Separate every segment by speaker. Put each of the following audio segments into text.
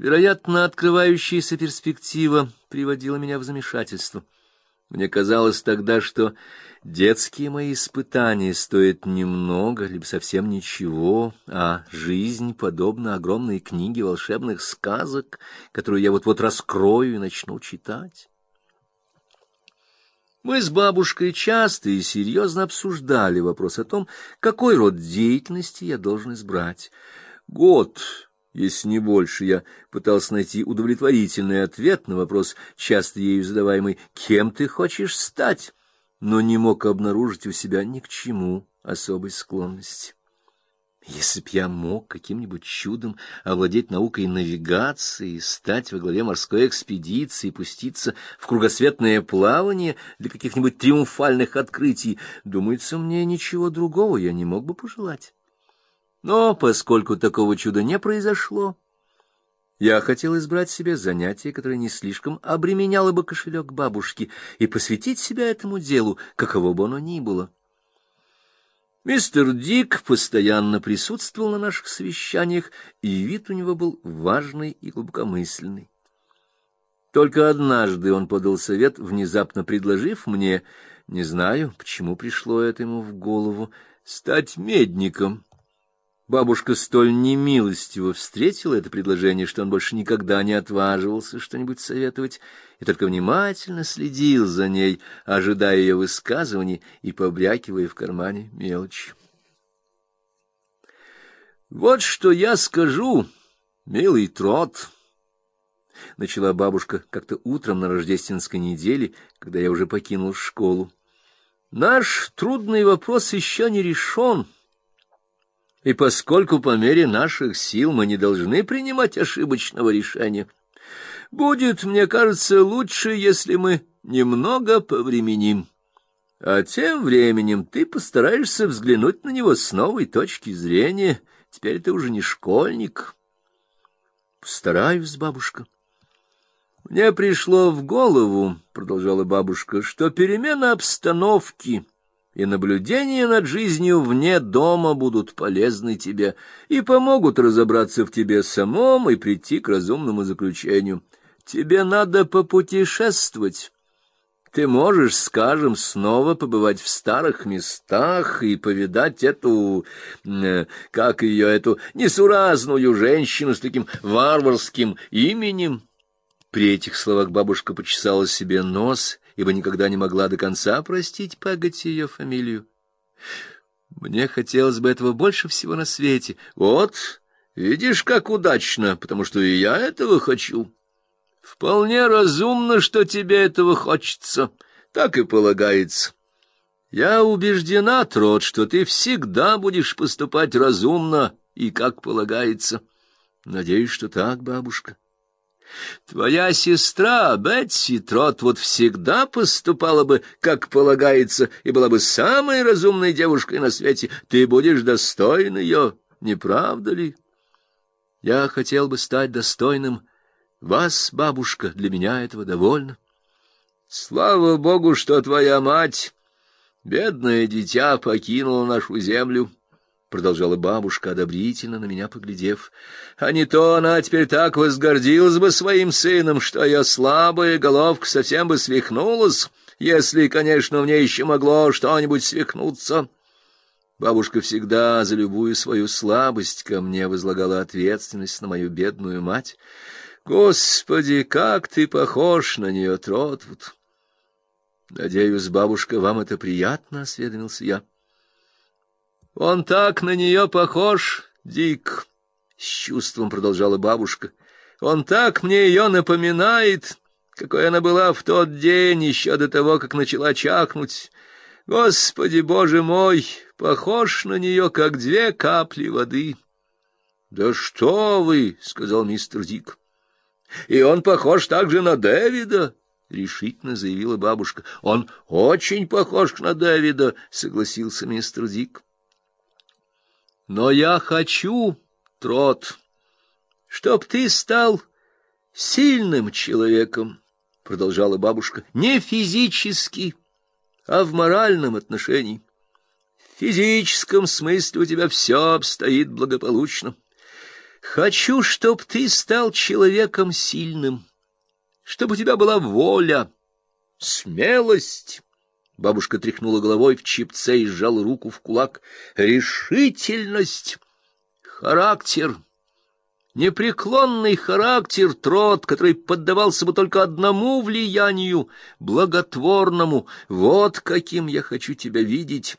Speaker 1: Вероятно, открывающаяся перспектива приводила меня в замешательство. Мне казалось тогда, что детские мои испытания стоят немного, либо совсем ничего, а жизнь подобна огромной книге волшебных сказок, которую я вот-вот раскрою и начну читать. Мы с бабушкой часто и серьезно обсуждали вопрос о том, какой род деятельности я должен избрать. Год, если не больше, я пытался найти удовлетворительный ответ на вопрос, часто ею задаваемый «Кем ты хочешь стать?», но не мог обнаружить у себя ни к чему особой склонности. Если б я мог каким-нибудь чудом овладеть наукой навигации, стать во главе морской экспедиции, пуститься в кругосветное плавание для каких-нибудь триумфальных открытий, думается, мне ничего другого я не мог бы пожелать. Но поскольку такого чуда не произошло, я хотел избрать себе занятие, которое не слишком обременяло бы кошелек бабушки, и посвятить себя этому делу, каково бы оно ни было. Мистер Дик постоянно присутствовал на наших совещаниях, и вид у него был важный и глубокомысленный. Только однажды он подал совет, внезапно предложив мне, не знаю, почему пришло это ему в голову, стать медником. Бабушка столь немилостиво встретила это предложение, что он больше никогда не отваживался что-нибудь советовать, и только внимательно следил за ней, ожидая ее высказываний и побрякивая в кармане мелочь. Вот что я скажу, милый трот, начала бабушка как-то утром на рождественской неделе, когда я уже покинул школу. Наш трудный вопрос еще не решен. И поскольку по мере наших сил мы не должны принимать ошибочного решения, будет, мне кажется, лучше, если мы немного повременим. А тем временем ты постараешься взглянуть на него с новой точки зрения. Теперь ты уже не школьник. Постараюсь, бабушка. Мне пришло в голову, продолжала бабушка, что перемена обстановки и наблюдения над жизнью вне дома будут полезны тебе и помогут разобраться в тебе самом и прийти к разумному заключению. Тебе надо попутешествовать. Ты можешь, скажем, снова побывать в старых местах и повидать эту, э, как ее, эту несуразную женщину с таким варварским именем. При этих словах бабушка почесала себе нос ибо никогда не могла до конца простить Пегати ее фамилию. Мне хотелось бы этого больше всего на свете. Вот, видишь, как удачно, потому что и я этого хочу. Вполне разумно, что тебе этого хочется, так и полагается. Я убеждена, Трот, что ты всегда будешь поступать разумно и как полагается. Надеюсь, что так, бабушка. Твоя сестра Бетси Тротвуд всегда поступала бы, как полагается, и была бы самой разумной девушкой на свете. Ты будешь достоин ее, не правда ли? Я хотел бы стать достойным вас, бабушка, для меня этого довольно. Слава богу, что твоя мать, бедное дитя, покинула нашу землю продолжала бабушка, одобрительно на меня поглядев. А не то она теперь так возгордилась бы своим сыном, что я слабая головка совсем бы свихнулась, если, конечно, в ней еще могло что-нибудь свихнуться. Бабушка всегда за любую свою слабость ко мне возлагала ответственность на мою бедную мать. Господи, как ты похож на нее, Тротвуд! Надеюсь, бабушка, вам это приятно, осведомился я. Он так на нее похож, Дик, с чувством продолжала бабушка. Он так мне ее напоминает, какой она была в тот день еще до того, как начала чахнуть. Господи Боже мой, похож на нее, как две капли воды. Да что вы, сказал мистер Дик. И он похож также на Дэвида, решительно заявила бабушка. Он очень похож на Дэвида, согласился мистер Дик. Но я хочу, Трот, чтоб ты стал сильным человеком, продолжала бабушка, не физически, а в моральном отношении. В физическом смысле у тебя все обстоит благополучно. Хочу, чтоб ты стал человеком сильным, чтобы у тебя была воля, смелость. Бабушка тряхнула головой в чипце и сжала руку в кулак. Решительность, характер, непреклонный характер, трот, который поддавался бы только одному влиянию, благотворному. Вот каким я хочу тебя видеть.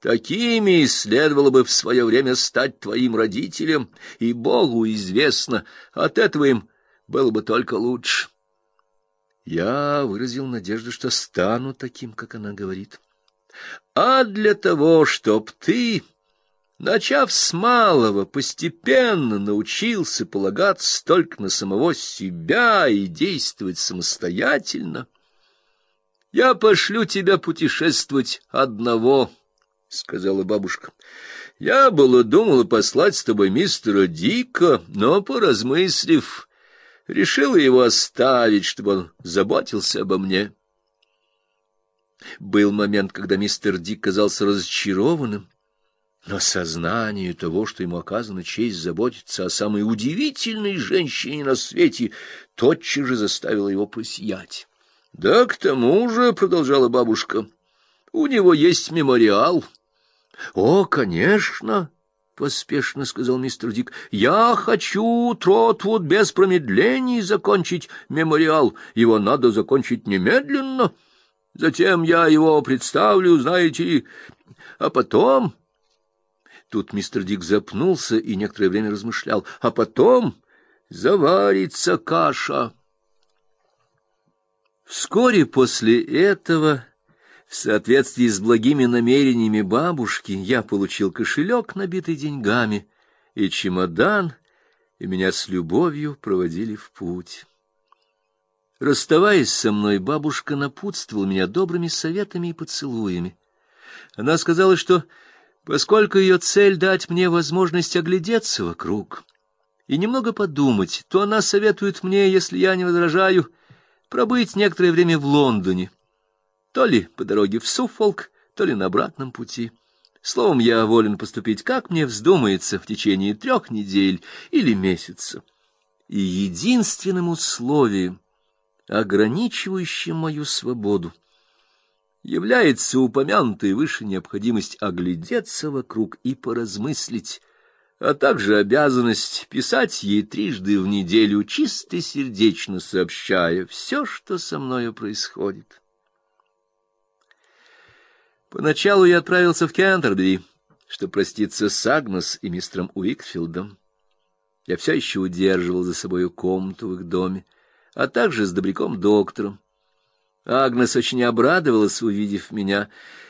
Speaker 1: Такими следовало бы в свое время стать твоим родителям, и Богу известно, от этого им было бы только лучше. Я выразил надежду, что стану таким, как она говорит. А для того, чтоб ты, начав с малого, постепенно научился полагаться только на самого себя и действовать самостоятельно, я пошлю тебя путешествовать одного —— сказала бабушка. — Я было думала послать с тобой мистера Дика, но, поразмыслив, решила его оставить, чтобы он заботился обо мне. Был момент, когда мистер Дик казался разочарованным, но сознание того, что ему оказана честь заботиться о самой удивительной женщине на свете, тотчас же заставило его просиять. — Да к тому же, — продолжала бабушка, — у него есть мемориал —— О, конечно, — поспешно сказал мистер Дик, — я хочу, Тротвуд, без промедлений закончить мемориал. Его надо закончить немедленно. Затем я его представлю, знаете, а потом... Тут мистер Дик запнулся и некоторое время размышлял. А потом заварится каша. Вскоре после этого в соответствии с благими намерениями бабушки я получил кошелек, набитый деньгами, и чемодан, и меня с любовью проводили в путь. Расставаясь со мной, бабушка напутствовала меня добрыми советами и поцелуями. Она сказала, что, поскольку ее цель дать мне возможность оглядеться вокруг и немного подумать, то она советует мне, если я не возражаю, пробыть некоторое время в Лондоне то ли по дороге в Суффолк, то ли на обратном пути. Словом, я волен поступить, как мне вздумается, в течение трех недель или месяца. И единственным условием, ограничивающим мою свободу, является упомянутая выше необходимость оглядеться вокруг и поразмыслить, а также обязанность писать ей трижды в неделю, чисто сердечно сообщая все, что со мною происходит. Поначалу я отправился в Кентербери, чтобы проститься с Агнес и мистером Уикфилдом. Я все еще удерживал за собою комнату в их доме, а также с добряком-доктором. Агнес очень обрадовалась, увидев меня,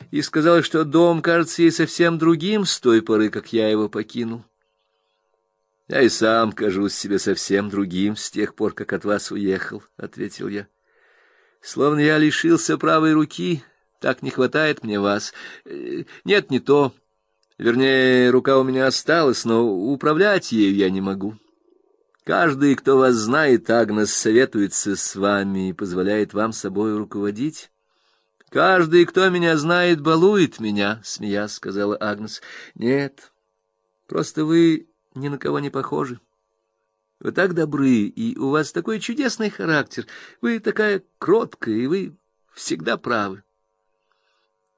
Speaker 1: и сказала, что дом кажется ей совсем другим с той поры, как я его покинул. Я и сам кажусь себе совсем другим с тех пор, как от вас уехал, — ответил я. Словно я лишился правой руки, так не хватает мне вас. Э, нет, не то. Вернее, рука у меня осталась, но управлять ею я не могу. Каждый, кто вас знает, Агнес, советуется с вами и позволяет вам собой руководить. Каждый, кто меня знает, балует меня, смеясь, сказала Агнес. Нет, просто вы ни на кого не похожи. Вы так добры, и у вас такой чудесный характер. Вы такая кроткая, и вы всегда правы.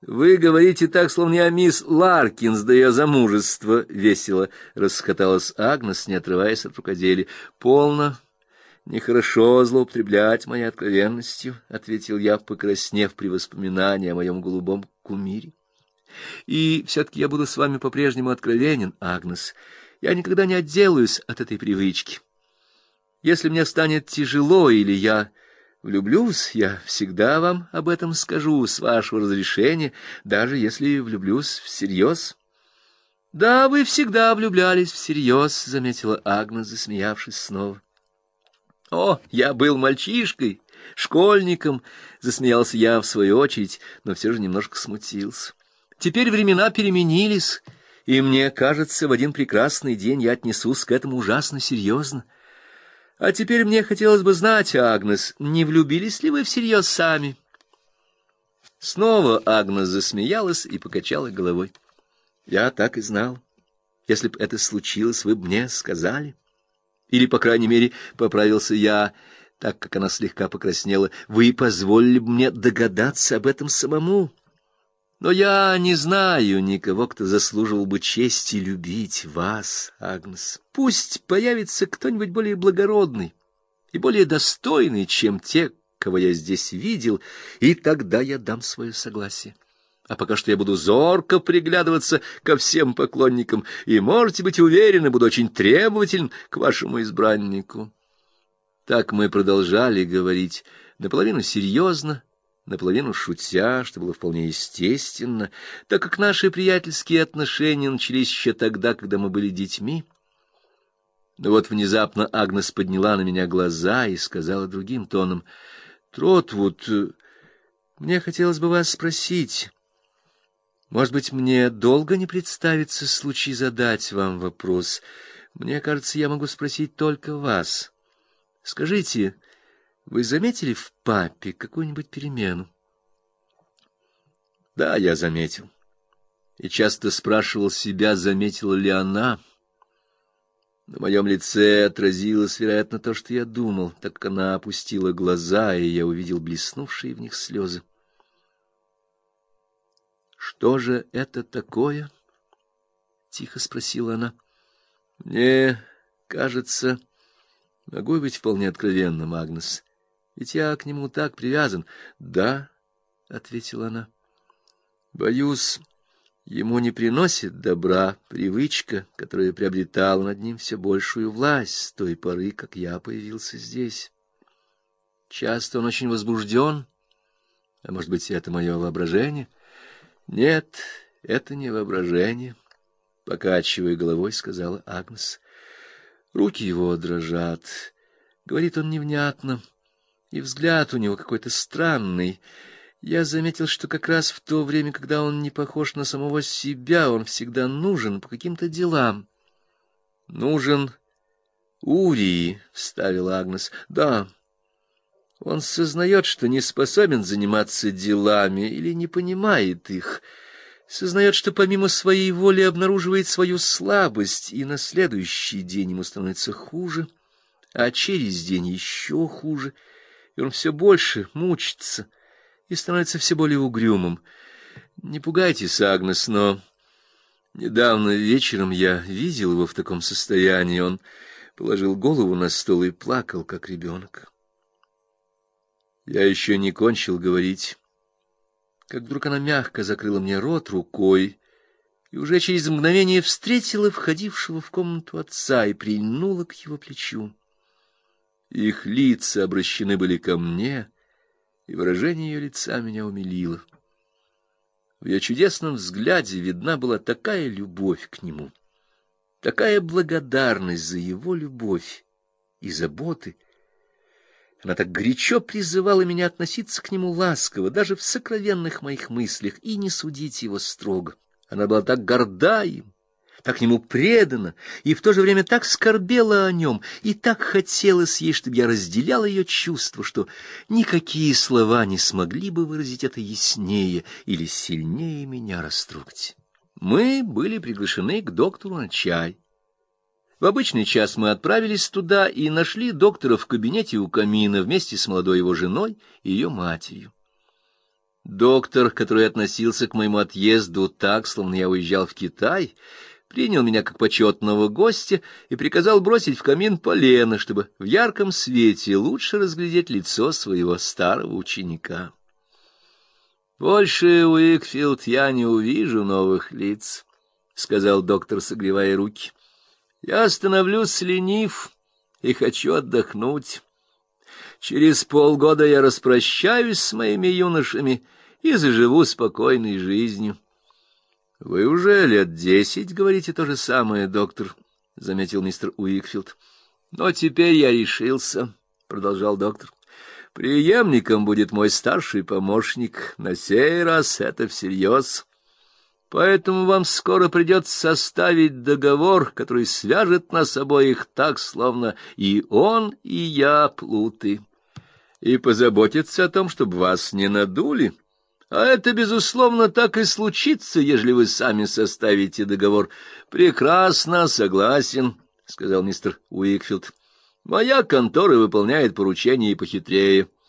Speaker 1: Вы говорите так, словно я мисс Ларкинс, да ее замужество, — весело расхоталась Агнес, не отрываясь от рукоделия. — Полно. Нехорошо злоупотреблять моей откровенностью, — ответил я, покраснев при воспоминании о моем голубом кумире. — И все-таки я буду с вами по-прежнему откровенен, Агнес. Я никогда не отделаюсь от этой привычки. Если мне станет тяжело или я Влюблюсь, я всегда вам об этом скажу, с вашего разрешения, даже если влюблюсь всерьез. — Да, вы всегда влюблялись всерьез, — заметила Агнес, засмеявшись снова. — О, я был мальчишкой, школьником, — засмеялся я в свою очередь, но все же немножко смутился. Теперь времена переменились, и мне кажется, в один прекрасный день я отнесусь к этому ужасно серьезно. — а теперь мне хотелось бы знать, Агнес, не влюбились ли вы всерьез сами? Снова Агнес засмеялась и покачала головой. Я так и знал. Если бы это случилось, вы бы мне сказали. Или, по крайней мере, поправился я, так как она слегка покраснела, вы позволили бы мне догадаться об этом самому. Но я не знаю никого, кто заслуживал бы чести любить вас, Агнес. Пусть появится кто-нибудь более благородный и более достойный, чем те, кого я здесь видел, и тогда я дам свое согласие. А пока что я буду зорко приглядываться ко всем поклонникам, и можете быть уверены, буду очень требователен к вашему избраннику. Так мы продолжали говорить, наполовину серьезно, наполовину шутя, что было вполне естественно, так как наши приятельские отношения начались еще тогда, когда мы были детьми. Но вот внезапно Агнес подняла на меня глаза и сказала другим тоном: "Тротвуд, мне хотелось бы вас спросить, может быть, мне долго не представится случай задать вам вопрос. Мне кажется, я могу спросить только вас. Скажите, вы заметили в папе какую-нибудь перемену? Да, я заметил. И часто спрашивал себя, заметила ли она. На моем лице отразилось, вероятно, то, что я думал, так как она опустила глаза, и я увидел блеснувшие в них слезы. Что же это такое? тихо спросила она. Мне кажется, могу быть вполне откровенным, Агнес. Ведь я к нему так привязан. Да, ответила она. Боюсь, ему не приносит добра привычка, которая приобретала над ним все большую власть с той поры, как я появился здесь. Часто он очень возбужден, а может быть, это мое воображение — нет, это не воображение, покачивая головой, сказала Агнес. Руки его дрожат. Говорит он невнятно, и взгляд у него какой-то странный. Я заметил, что как раз в то время, когда он не похож на самого себя, он всегда нужен по каким-то делам. Нужен Урии, вставила Агнес. Да. Он сознает, что не способен заниматься делами или не понимает их, сознает, что помимо своей воли обнаруживает свою слабость, и на следующий день ему становится хуже, а через день еще хуже, и он все больше мучится и становится все более угрюмым. Не пугайтесь, Агнес, но недавно вечером я видел его в таком состоянии. Он положил голову на стол и плакал, как ребенок. Я еще не кончил говорить, как вдруг она мягко закрыла мне рот рукой и уже через мгновение встретила входившего в комнату отца и прильнула к его плечу. Их лица обращены были ко мне, и выражение ее лица меня умилило. В ее чудесном взгляде видна была такая любовь к нему, такая благодарность за его любовь и заботы, она так горячо призывала меня относиться к нему ласково, даже в сокровенных моих мыслях, и не судить его строго. Она была так горда им, так ему предана, и в то же время так скорбела о нем, и так хотелось ей, чтобы я разделял ее чувства, что никакие слова не смогли бы выразить это яснее или сильнее меня растрогать. Мы были приглашены к доктору на чай. В обычный час мы отправились туда и нашли доктора в кабинете у камина вместе с молодой его женой и ее матерью. Доктор, который относился к моему отъезду так, словно я уезжал в Китай, принял меня как почетного гостя и приказал бросить в камин полено, чтобы в ярком свете лучше разглядеть лицо своего старого ученика. Больше, Уикфилд, я не увижу новых лиц, сказал доктор, согревая руки. Я становлюсь ленив и хочу отдохнуть. Через полгода я распрощаюсь с моими юношами и заживу спокойной жизнью. Вы уже лет десять говорите то же самое, доктор, заметил мистер Уикфилд. Но теперь я решился, продолжал доктор. Преемником будет мой старший помощник. На сей раз это всерьез. Поэтому вам скоро придется составить договор, который свяжет нас обоих так, словно и он, и я плуты, и позаботиться о том, чтобы вас не надули, А это, безусловно, так и случится, ежели вы сами составите договор. Прекрасно, согласен, — сказал мистер Уикфилд. Моя контора выполняет поручения и похитрее. —